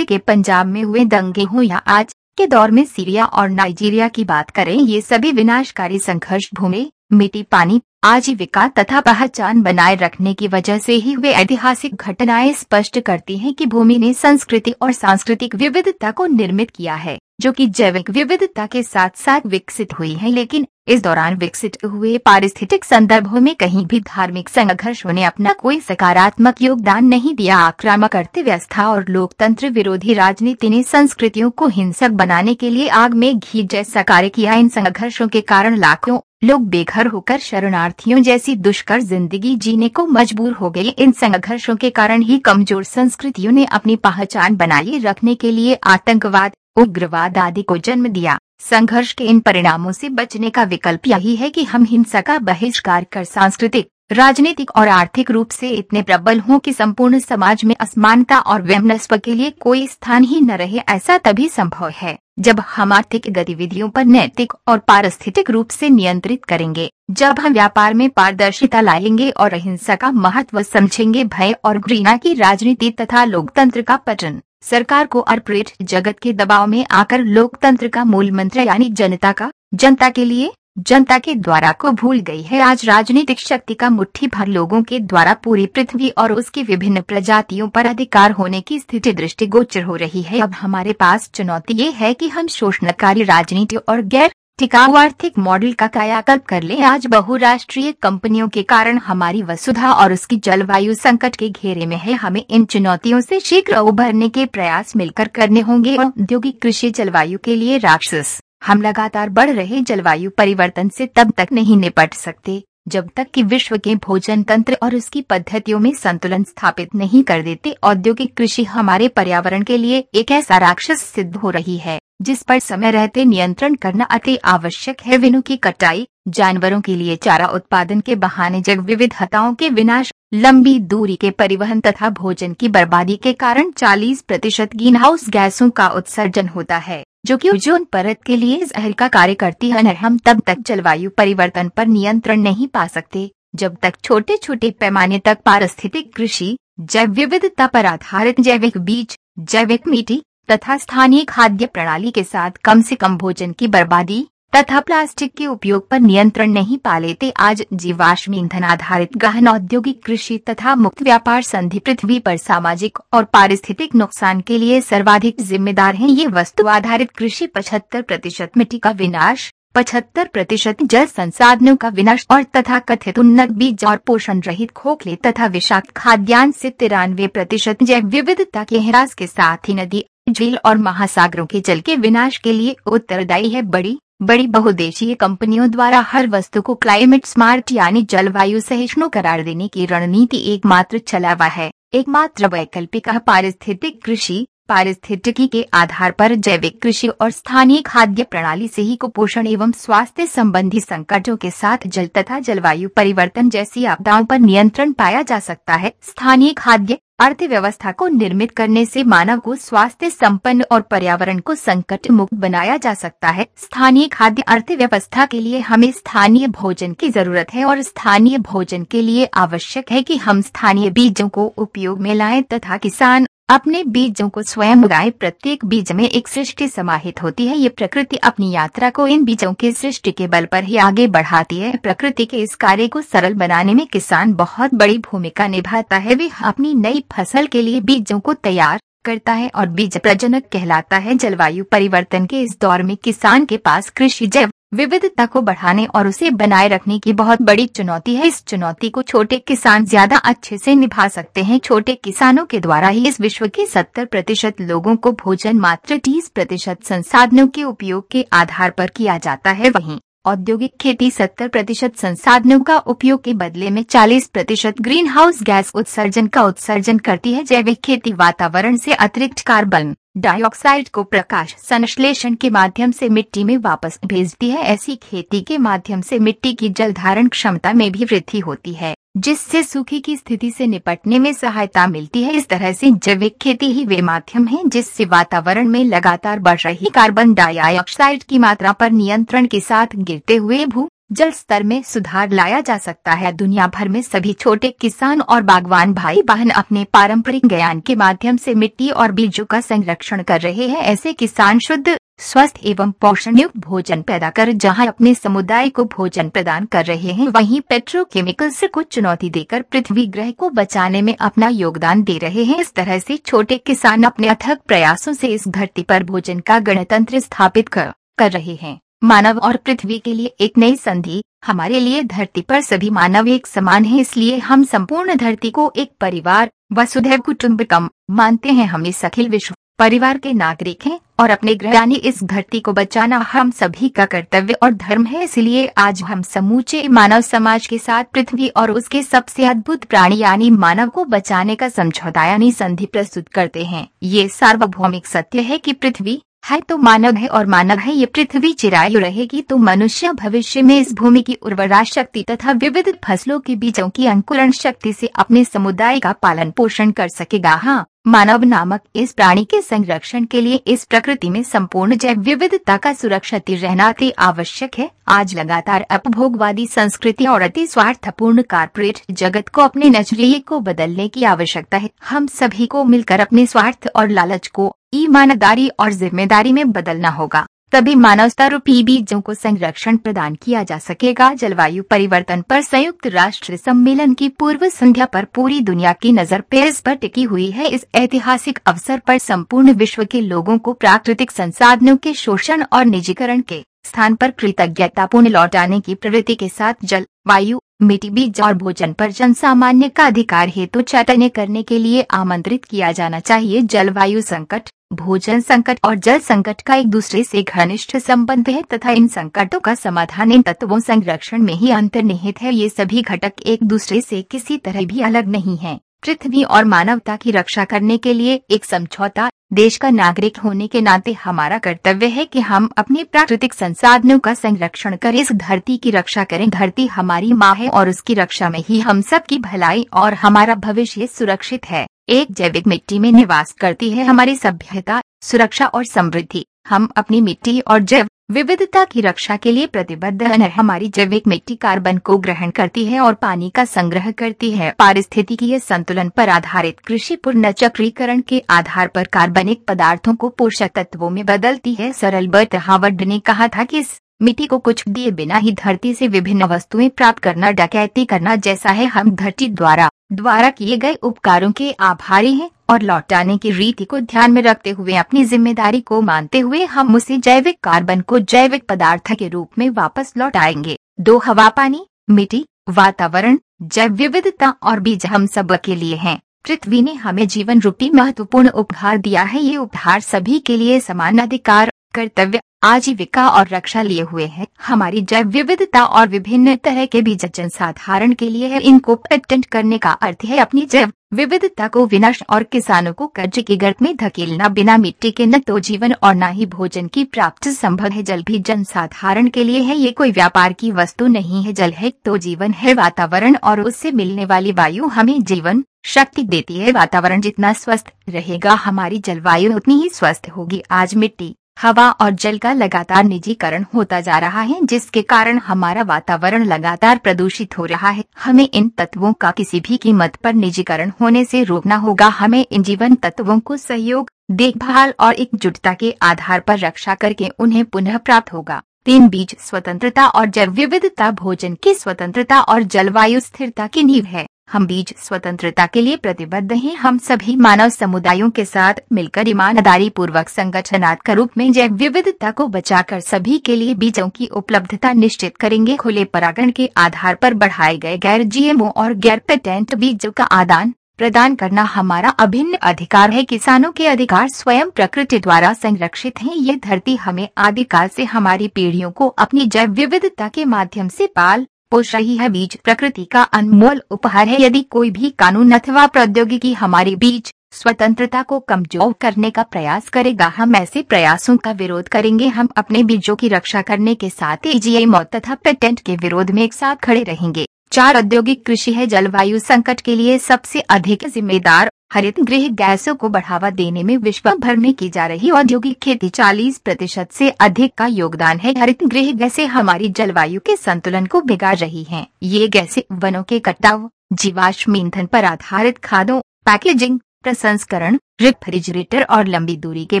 Speaker 1: के पंजाब में हुए दंगे हो या आज के दौर में सीरिया और नाइजीरिया की बात करें, ये सभी विनाशकारी संघर्ष भूमि, मिट्टी, पानी आजीविका तथा पहचान बनाए रखने की वजह से ही वे ऐतिहासिक घटनाएँ स्पष्ट करती हैं कि भूमि ने संस्कृति और सांस्कृतिक विविधता को निर्मित किया है, जो कि जैविक विविधता के साथ साथ विकसित हुई है। लेकिन इस दौरान विकसित हुए पारिस्थितिक संदर्भों में कहीं भी धार्मिक संघर्षों ने अपना कोई सकारात्मक योगदान नहीं दिया। आक्रामक अर्थव्यवस्था और लोकतंत्र विरोधी राजनीति ने संस्कृतियों को हिंसक बनाने के लिए आग में घी जैसा कार्य किया। इन संघर्षों के कारण लाखों लोग बेघर होकर शरणार्थियों जैसी दुष्कर ज़िंदगी जीने को मजबूर हो गए। इन संघर्षों के कारण ही कमज़ोर संस्कृतियों ने अपनी पहचान बनाए रखने के लिए आतंकवाद, उग्रवाद आदि को जन्म दिया। संघर्ष के इन परिणामों से बचने का विकल्प यही है कि हम हिंसा का बहिष्कार कर सांस्कृतिक राजनीतिक और आर्थिक रूप से इतने प्रबल हों कि संपूर्ण समाज में असमानता और व्यमनस्व के लिए कोई स्थान ही न रहे, ऐसा तभी संभव है, जब हम आर्थिक गतिविधियों पर नैतिक और पारिस्थितिक रूप से नियंत्रित करेंगे, जब हम व्यापार में पारदर्शिता लाएँगे और अहिंसा का महत्व समझेंगे, भय और घृणा की राजनीति तथा लोकतंत्र का पतन सरकार को अर्पित जगत के दबाव में आकर लोकतंत्र का मूल मंत्र यानी जनता का, जनता के लिए जनता के द्वारा को भूल गई है। आज राजनीतिक शक्ति का मुट्ठी भर लोगों के द्वारा पूरी पृथ्वी और उसकी विभिन्न प्रजातियों पर अधिकार होने की स्थिति दृष्टिगोचर हो रही है। अब हमारे पास चुनौती ये है कि हम शोषणकारी राजनीति और गैर टिकाऊ आर्थिक मॉडल का कायाकल्प कर ले। आज बहुराष्ट्रीय कंपनियों के कारण हमारी वसुधा और उसकी जलवायु संकट के घेरे में है। हमें इन चुनौतियों से शीघ्र उभरने के प्रयास मिलकर करने होंगे। औद्योगिक कृषि जलवायु के लिए राक्षस हम लगातार बढ़ रहे जलवायु परिवर्तन से तब तक नहीं निपट सकते, जब तक कि विश्व के भोजन तंत्र और उसकी पद्धतियों में संतुलन स्थापित नहीं कर देते। औद्योगिक कृषि हमारे पर्यावरण के लिए एक ऐसा राक्षस सिद्ध हो रही है, जिस पर समय रहते नियंत्रण करना अति आवश्यक है। विनु की कटाई, जानवरों के लिए चारा उत्पादन के बहाने जैव विविधताओं के विनाश, लंबी दूरी के परिवहन तथा भोजन की बर्बादी के कारण 40 प्रतिशत ग्रीन हाउस गैसों का उत्सर्जन होता है। जो कि ओजोन परत के लिए जहर का कार्य करती है हम तब तक जलवायु परिवर्तन पर नियंत्रण नहीं पा सकते, जब तक छोटे छोटे पैमाने तक पारिस्थितिक कृषि, जैव विविधता पर आधारित जैविक बीज, जैविक मिट्टी, तथा स्थानीय खाद्य प्रणाली के साथ कम से कम भोजन की बर्बादी तथा प्लास्टिक के उपयोग पर नियंत्रण नहीं पा लेते, आज जीवाश्म ईंधन आधारित गहन औद्योगिक कृषि तथा मुक्त व्यापार संधि पृथ्वी पर सामाजिक और पारिस्थितिक नुकसान के लिए सर्वाधिक जिम्मेदार हैं। ये वस्तु आधारित कृषि पचहत्तर प्रतिशत मिट्टी का विनाश, पचहत्तर प्रतिशत जल संसाधनों का विनाश और तथा कथित उन्नत बीज और पोषण रहित खोखले तथा विषाक्त खाद्यान्न से तिरानवे प्रतिशत जैव विविधता के ह्रास के साथ ही नदी, झील और महासागरों के जल के विनाश के लिए उत्तरदायी है। बड़ी बड़ी बहुदेशीय कंपनियों द्वारा हर वस्तु को क्लाइमेट स्मार्ट यानी जलवायु सहिष्णु करार देने की रणनीति एकमात्र चलावा है। एकमात्र वैकल्पिक पारिस्थितिक कृषि। पारिस्थितिकी के आधार पर जैविक कृषि और स्थानीय खाद्य प्रणाली से ही कुपोषण एवं स्वास्थ्य संबंधी संकटों के साथ जल तथा जलवायु परिवर्तन जैसी आपदाओं पर नियंत्रण पाया जा सकता है। स्थानीय खाद्य अर्थव्यवस्था को निर्मित करने से मानव को स्वास्थ्य संपन्न और पर्यावरण को संकट मुक्त बनाया जा सकता है। स्थानीय खाद्य अर्थव्यवस्था के लिए हमें स्थानीय भोजन की ज़रूरत है और स्थानीय भोजन के लिए आवश्यक है कि हम स्थानीय बीजों को उपयोग में लाएँ तथा किसान अपने बीजों को स्वयं उगाए। प्रत्येक बीज में एक सृष्टि समाहित होती है। ये प्रकृति अपनी यात्रा को इन बीजों के सृष्टि के बल पर ही आगे बढ़ाती है। प्रकृति के इस कार्य को सरल बनाने में किसान बहुत बड़ी भूमिका निभाता है। वे अपनी नई फ़सल के लिए बीजों को तैयार करता है और बीज प्रजनक कहलाता है। जलवायु परिवर्तन के इस दौर में किसान के पास कृषि जैव विविधता को बढ़ाने और उसे बनाए रखने की बहुत बड़ी चुनौती है। इस चुनौती को छोटे किसान ज़्यादा अच्छे से निभा सकते हैं। छोटे किसानों के द्वारा ही इस विश्व के 70 प्रतिशत लोगों को भोजन मात्र 30 प्रतिशत संसाधनों के उपयोग के आधार पर किया जाता है। वहीं औद्योगिक खेती 70 प्रतिशत संसाधनों का उपयोग के बदले में 40 प्रतिशत ग्रीन हाउस गैस उत्सर्जन का उत्सर्जन करती है जैविक खेती वातावरण से अतिरिक्त कार्बन डाइऑक्साइड को प्रकाश संश्लेषण के माध्यम से मिट्टी में वापस भेजती है। ऐसी खेती के माध्यम से मिट्टी की जल धारण क्षमता में भी वृद्धि होती है। जिससे सूखे की स्थिति से निपटने में सहायता मिलती है। इस तरह से जैविक खेती ही वे माध्यम है, जिससे वातावरण में लगातार बढ़ रही कार्बन डाइऑक्साइड की मात्रा पर नियंत्रण के साथ गिरते हुए भू जल स्तर में सुधार लाया जा सकता है। दुनिया भर में सभी छोटे किसान और बागवान भाई बहन अपने पारंपरिक ज्ञान के माध्यम से मिट्टी और बीजों का संरक्षण कर रहे हैं। ऐसे किसान शुद्ध स्वस्थ एवं पोषण युक्त भोजन पैदा कर जहाँ अपने समुदाय को भोजन प्रदान कर रहे हैं वहीं पेट्रोकेमिकल्स को चुनौती देकर पृथ्वी ग्रह को बचाने में अपना योगदान दे रहे हैं। इस तरह से छोटे किसान अपने अथक प्रयासों से इस धरती पर भोजन का गणतंत्र स्थापित कर, कर रहे हैं। मानव और पृथ्वी के लिए एक नई संधि, हमारे लिए धरती पर सभी मानव एक समान है, इसलिए हम संपूर्ण धरती को एक परिवार, वसुधैव कुटुम्बकम मानते हैं। हम इस अखिल विश्व परिवार के नागरिक हैं और अपने ग्रह, यानी इस धरती को बचाना हम सभी का कर्तव्य और धर्म है। इसलिए आज हम समूचे मानव समाज के साथ पृथ्वी और उसके सबसे अद्भुत प्राणी, यानी मानव को बचाने का समझौता, यानी संधि प्रस्तुत करते हैं। ये सार्वभौमिक सत्य है कि पृथ्वी है तो मानव है और मानव है, ये पृथ्वी चिरायु रहेगी तो मनुष्य भविष्य में इस भूमि की उर्वरा शक्ति तथा विविध फ़सलों के बीजों की अंकुरण शक्ति से अपने समुदाय का पालन पोषण कर सकेगा। हाँ। मानव नामक इस प्राणी के संरक्षण के लिए इस प्रकृति में संपूर्ण जैव विविधता का सुरक्षित रहना अति आवश्यक है। आज लगातार उपभोगवादी संस्कृति और अति स्वार्थपूर्ण कारपोरेट जगत को अपने नज़रिए को बदलने की आवश्यकता है। हम सभी को मिलकर अपने स्वार्थ और लालच को ईमानदारी और ज़िम्मेदारी में बदलना होगा। सभी मानव स्तरूपी बीजों को संरक्षण प्रदान किया जा सकेगा। जलवायु परिवर्तन पर संयुक्त राष्ट्र सम्मेलन की पूर्व संध्या पर पूरी दुनिया की नज़र पेरिस पर टिकी हुई है। इस ऐतिहासिक अवसर पर संपूर्ण विश्व के लोगों को प्राकृतिक संसाधनों के शोषण और निजीकरण के स्थान पर कृतज्ञतापूर्ण लौटाने की प्रवृत्ति के साथ जल, वायु मिट्टी, बीज और भोजन पर जन सामान्य का अधिकार हेतु तो चैतन्य करने के लिए आमंत्रित किया जाना चाहिए। जलवायु संकट, भोजन संकट और जल संकट का एक दूसरे से घनिष्ठ संबंध है तथा इन संकटों का समाधान इन तत्वों संरक्षण में ही अंतर्निहित है। ये सभी घटक एक दूसरे से किसी तरह भी अलग नहीं है। पृथ्वी और मानवता की रक्षा करने के लिए एक समझौता देश का नागरिक होने के नाते हमारा कर्तव्य है कि हम अपने प्राकृतिक संसाधनों का संरक्षण करें। इस धरती की रक्षा करें। धरती हमारी माँ है और उसकी रक्षा में ही हम सब की भलाई और हमारा भविष्य सुरक्षित है। एक जैविक मिट्टी में निवास करती है। हमारी सभ्यता, सुरक्षा और समृद्धि। हम अपनी मिट्टी और जैव विविधता की रक्षा के लिए प्रतिबद्ध है। हमारी जैविक मिट्टी कार्बन को ग्रहण करती है और पानी का संग्रह करती है। पारिस्थितिकीय संतुलन पर आधारित कृषि पूर्ण चक्रीकरण के आधार पर कार्बनिक पदार्थों को पोषक तत्वों में बदलती है। सरल बर्ट हावर्ड ने कहा था कि इस मिट्टी को कुछ दिए बिना ही धरती से विभिन्न वस्तुएँ प्राप्त करना, डकैती करना जैसा है। हम धरती द्वारा द्वारा किए गए उपकारों के आभारी हैं। और लौटाने की रीति को ध्यान में रखते हुए अपनी ज़िम्मेदारी को मानते हुए हम उसे जैविक कार्बन को जैविक पदार्थ के रूप में वापस लौटाएँगे। दो हवा पानी, मिट्टी, वातावरण, जैव विविधता और बीज हम सब के लिए हैं। पृथ्वी ने हमें जीवन रूपी महत्वपूर्ण उपहार दिया है। ये उपहार सभी के लिए समान अधिकार कर्तव्य आजीविका और रक्षा लिए हुए हैं। हमारी जैव विविधता और विभिन्न तरह के बीज जनसाधारण के लिए है। इनको पेटेंट करने का अर्थ है अपनी जैव विविधता को विनाश और किसानों को कर्ज की गर्त में धकेलना। बिना मिट्टी के न तो जीवन और न ही भोजन की प्राप्त संभव है। जल भी जनसाधारण के लिए है। ये कोई व्यापार की वस्तु नहीं है। जल है तो जीवन है। वातावरण और उससे मिलने वाली वायु हमें जीवन शक्ति देती है। वातावरण जितना स्वस्थ रहेगा, हमारी जलवायु उतनी ही स्वस्थ होगी। आज मिट्टी हवा और जल का लगातार निजीकरण होता जा रहा है, जिसके कारण हमारा वातावरण लगातार प्रदूषित हो रहा है। हमें इन तत्वों का किसी भी कीमत पर निजीकरण होने से रोकना होगा। हमें इन जीवन तत्वों को सहयोग, देखभाल और एकजुटता के आधार पर रक्षा करके उन्हें पुनः प्राप्त होगा। तीन बीज स्वतंत्रता और जैव विविधता, भोजन की स्वतंत्रता और जलवायु स्थिरता की नींव है। हम बीज स्वतंत्रता के लिए प्रतिबद्ध हैं। हम सभी मानव समुदायों के साथ मिलकर ईमानदारी पूर्वक संगठनात्मक रूप में जैव विविधता को बचाकर सभी के लिए बीजों की उपलब्धता निश्चित करेंगे। खुले परागण के आधार पर बढ़ाए गए गैर जीएमओ और गैर पेटेंट बीजों का आदान प्रदान करना हमारा अभिन्न अधिकार है। किसानों के अधिकार स्वयं प्रकृति द्वारा संरक्षित हैं। ये धरती हमें आदिकाल से हमारी पीढ़ियों को अपनी जैव विविधता के माध्यम से पाल पोष रही है बीज प्रकृति का अनमोल उपहार है। यदि कोई भी कानून अथवा प्रौद्योगिकी हमारे बीज स्वतंत्रता को कमज़ोर करने का प्रयास करेगा, हम ऐसे प्रयासों का विरोध करेंगे। हम अपने बीजों की रक्षा करने के साथ ही मौत तथा पेटेंट के विरोध में एक साथ खड़े रहेंगे। चार औद्योगिक कृषि है, जलवायु संकट के लिए सबसे अधिक जिम्मेदार हरित गृह गैसों को बढ़ावा देने में विश्व भर में की जा रही औद्योगिक खेती 40 प्रतिशत से अधिक का योगदान है हरित गृह गैसें हमारी जलवायु के संतुलन को बिगाड़ रही हैं। ये गैसें वनों के कटाव, जीवाश्म ईंधन पर आधारित खादों, पैकेजिंग प्रसंस्करण रेफ्रिजरेटर और लंबी दूरी के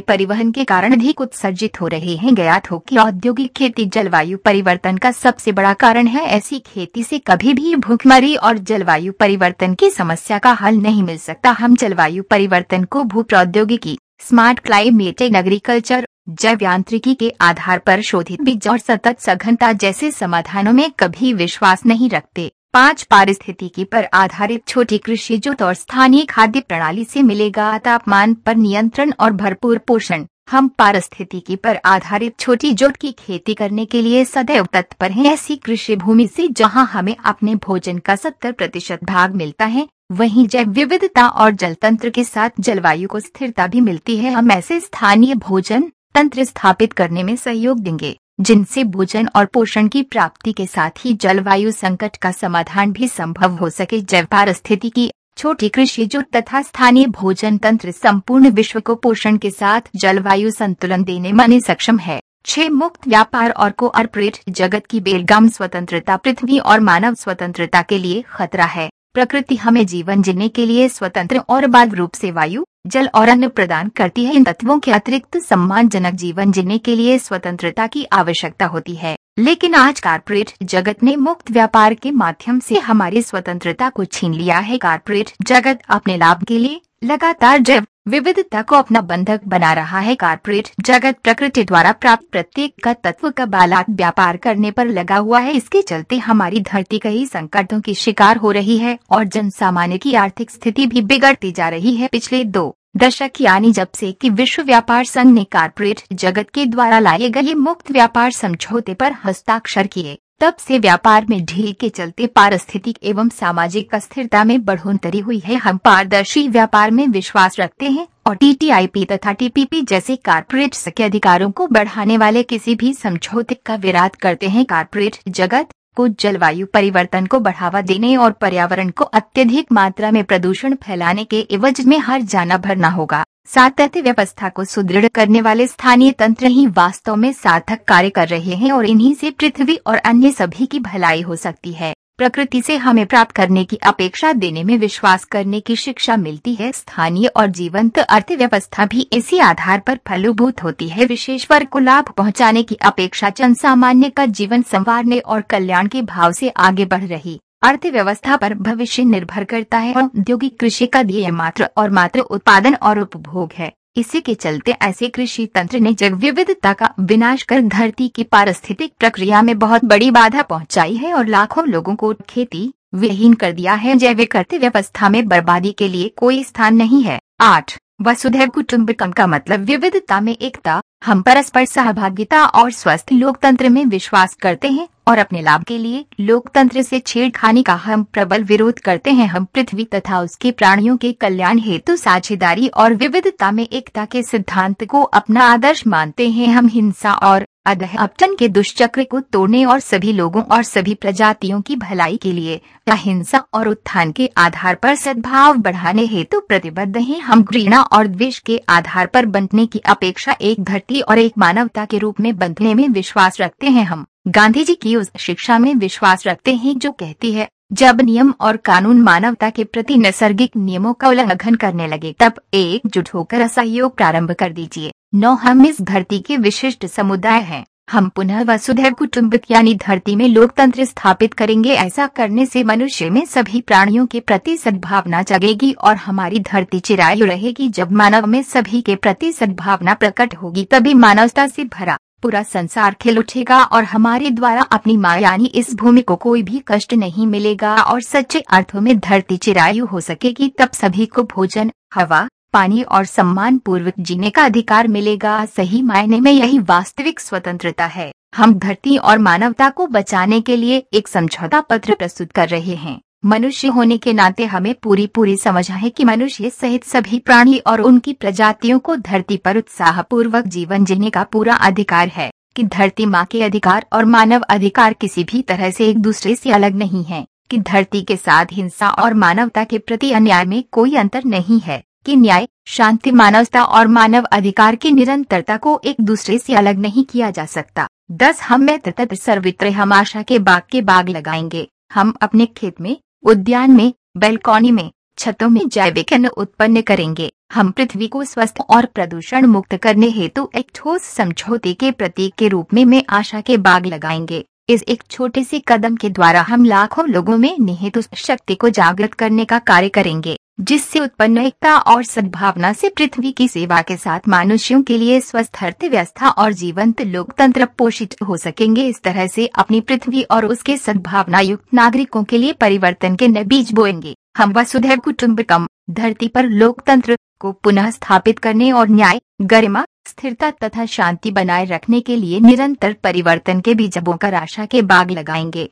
Speaker 1: परिवहन के कारण अधिक उत्सर्जित हो रहे हैं। ज्ञात हो कि औद्योगिक खेती जलवायु परिवर्तन का सबसे बड़ा कारण है। ऐसी खेती से कभी भी भूखमरी और जलवायु परिवर्तन की समस्या का हल नहीं मिल सकता। हम जलवायु परिवर्तन को भू प्रौद्योगिकी स्मार्ट क्लाइमेट एग्रीकल्चर जैव यांत्रिकी के आधार पर शोधित बीज और सतत सघनता जैसे समाधानों में कभी विश्वास नहीं रखते। पाँच पारिस्थितिकी पर आधारित छोटी कृषि जुट और स्थानीय खाद्य प्रणाली से मिलेगा तापमान पर नियंत्रण और भरपूर पोषण। हम पारिस्थितिकी पर आधारित छोटी जोट की खेती करने के लिए सदैव तत्पर हैं। ऐसी कृषि भूमि से जहाँ हमें अपने भोजन का सत्तर प्रतिशत भाग मिलता है, वहीं जैव विविधता और जल तंत्र के साथ जलवायु को स्थिरता भी मिलती है। हम ऐसे स्थानीय भोजन तंत्र स्थापित करने में सहयोग देंगे। जिनसे भोजन और पोषण की प्राप्ति के साथ ही जलवायु संकट का समाधान भी संभव हो सके। जैव पारिस्थिति की छोटी कृषि जो तथा स्थानीय भोजन तंत्र संपूर्ण विश्व को पोषण के साथ जलवायु संतुलन देने में सक्षम है। छह मुक्त व्यापार और कोऑपरेट जगत की बेलगाम स्वतंत्रता पृथ्वी और मानव स्वतंत्रता के लिए खतरा है। प्रकृति हमें जीवन जीने के लिए स्वतंत्र और बाध रूप से वायु, जल और अन्न प्रदान करती है। इन तत्वों के अतिरिक्त सम्मानजनक जीवन जीने के लिए स्वतंत्रता की आवश्यकता होती है। लेकिन आज कारपोरेट जगत ने मुक्त व्यापार के माध्यम से हमारी स्वतंत्रता को छीन लिया है। कारपोरेट जगत अपने लाभ के लिए लगातार जैव विविधता को अपना बंधक बना रहा है। कारपोरेट जगत प्रकृति द्वारा प्राप्त प्रत्येक का तत्व का बालात व्यापार करने पर लगा हुआ है। इसके चलते हमारी धरती कई संकटों की शिकार हो रही है और जन सामान्य की आर्थिक स्थिति भी बिगड़ती जा रही है। पिछले दो दशक यानी जब से कि विश्व व्यापार संघ ने कारपोरेट जगत के द्वारा लाए गए मुक्त व्यापार समझौते पर हस्ताक्षर किए तब से व्यापार में ढील के चलते पारिस्थितिक एवं सामाजिक अस्थिरता में बढ़ोतरी हुई है। हम पारदर्शी व्यापार में विश्वास रखते हैं और टीटीआईपी तथा टीपीपी जैसे कारपोरेट के अधिकारों को बढ़ाने वाले किसी भी समझौते का विरोध करते हैं। कारपोरेट जगत को जलवायु परिवर्तन को बढ़ावा देने और पर्यावरण को अत्यधिक मात्रा में प्रदूषण फैलाने के एवज में हर जाना भरना होगा। साथ व्यवस्था को सुदृढ़ करने वाले स्थानीय तंत्र ही वास्तव में सार्थक कार्य कर रहे हैं और इन्हीं से पृथ्वी और अन्य सभी की भलाई हो सकती है। प्रकृति से हमें प्राप्त करने की अपेक्षा देने में विश्वास करने की शिक्षा मिलती है। स्थानीय और जीवंत अर्थव्यवस्था भी इसी आधार पर फलोभूत होती है। विशेष वर्ग को लाभ पहुँचाने की अपेक्षा जन सामान्य का जीवन संवारने और कल्याण के भाव से आगे बढ़ रही। अर्थव्यवस्था पर भविष्य निर्भर करता है औद्योगिक कृषि का ध्येय मात्र और मात्र उत्पादन और उपभोग है। इसी के चलते ऐसे कृषि तंत्र ने जैव विविधता का विनाश कर धरती की पारिस्थितिक प्रक्रिया में बहुत बड़ी बाधा पहुंचाई है और लाखों लोगों को खेती विहीन कर दिया है। जैविक अर्थव्यवस्था में बर्बादी के लिए कोई स्थान नहीं है। आठ वसुधैव कुटुम्बकम का मतलब विविधता में एकता, हम परस्पर सहभागिता और स्वस्थ लोकतंत्र में विश्वास करते हैं और अपने लाभ के लिए लोकतंत्र से छेड़खानी का हम प्रबल विरोध करते हैं। हम पृथ्वी तथा उसके प्राणियों के कल्याण हेतु साझेदारी और विविधता में एकता के सिद्धांत को अपना आदर्श मानते हैं। हम हिंसा और अधः अपटन के दुष्चक्र को तोड़ने और सभी लोगों और सभी प्रजातियों की भलाई के लिए अहिंसा और उत्थान के आधार पर सद्भाव बढ़ाने हेतु प्रतिबद्ध हैं। हम घृणा और द्वेष के आधार पर बंटने की अपेक्षा एक धरती और एक मानवता के रूप में बंटने में विश्वास रखते हैं। हम गांधी जी की उस शिक्षा में विश्वास रखते हैं जो कहती है जब नियम और कानून मानवता के प्रति नैसर्गिक नियमों का उल्लंघन करने लगे, तब एकजुट होकर असहयोग प्रारंभ कर दीजिए। नौ, हम इस धरती के विशिष्ट समुदाय हैं। हम पुनः वसुधैव कुटुम्बिक यानी धरती में लोकतंत्र स्थापित करेंगे। ऐसा करने से मनुष्य में सभी प्राणियों के प्रति सद्भावना जगेगी और हमारी धरती चिरायु रहेगी। जब मानव में सभी के प्रति सद्भावना प्रकट होगी, तभी मानवता से भरा पूरा संसार खिल उठेगा और हमारे द्वारा अपनी माँ यानी इस भूमि को कोई भी कष्ट नहीं मिलेगा और सच्चे अर्थों में धरती चिरायु हो सकेगी, तब सभी को भोजन, हवा, पानी और सम्मान पूर्वक जीने का अधिकार मिलेगा। सही मायने में यही वास्तविक स्वतंत्रता है। हम धरती और मानवता को बचाने के लिए एक समझौता पत्र प्रस्तुत कर रहे हैं। मनुष्य होने के नाते हमें पूरी पूरी समझ है कि मनुष्य सहित सभी प्राणी और उनकी प्रजातियों को धरती पर उत्साह पूर्वक जीवन जीने का पूरा अधिकार है, कि धरती माँ के अधिकार और मानव अधिकार किसी भी तरह से एक दूसरे से अलग नहीं है, कि धरती के साथ हिंसा और मानवता के प्रति अन्याय में कोई अंतर नहीं है, कि न्याय, शांति, मानवता और मानव अधिकार की निरंतरता को एक दूसरे से अलग नहीं किया जा सकता। दस, हम में तत्त सर्वित्र हम आशा के बाग के बाग लगाएँगे। हम अपने खेत में उद्यान में, बेलकॉनी में, छतों में जैविक अन्न उत्पन्न करेंगे। हम पृथ्वी को स्वस्थ और प्रदूषण मुक्त करने हेतु एक ठोस समझौते के प्रतीक के रूप में मैं आशा के बाग लगाएँगे। इस एक छोटे से कदम के द्वारा हम लाखों लोगों में निहित उस शक्ति को जागृत करने का कार्य करेंगे। जिससे उत्पन्न एकता और सद्भावना से पृथ्वी की सेवा के साथ मनुष्यों के लिए स्वस्थ, अर्थव्यवस्था और जीवंत लोकतंत्र पोषित हो सकेंगे। इस तरह से अपनी पृथ्वी और उसके सद्भावना युक्त नागरिकों के लिए परिवर्तन के नए बीज बोएँगे। हम वसुधैव कुटुम्बकम, धरती पर लोकतंत्र को पुनः स्थापित करने और न्याय, गरिमा, स्थिरता तथा शांति बनाए रखने के लिए निरंतर परिवर्तन के बीज बोकर आशा के बाग लगाएँगे।